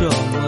dong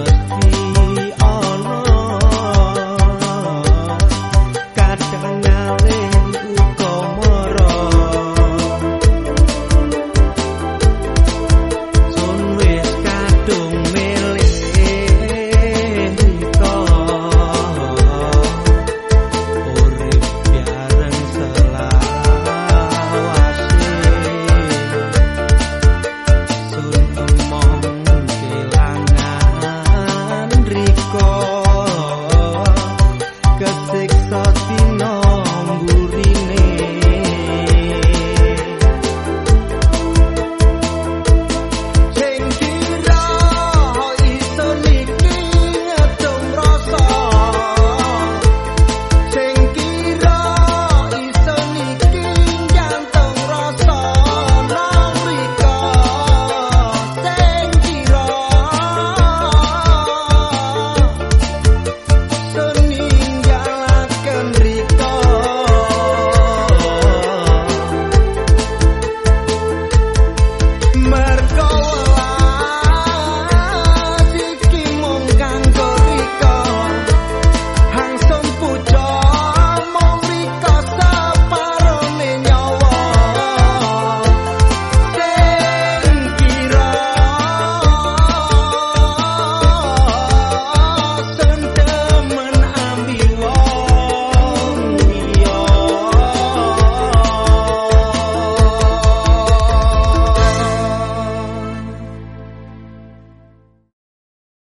be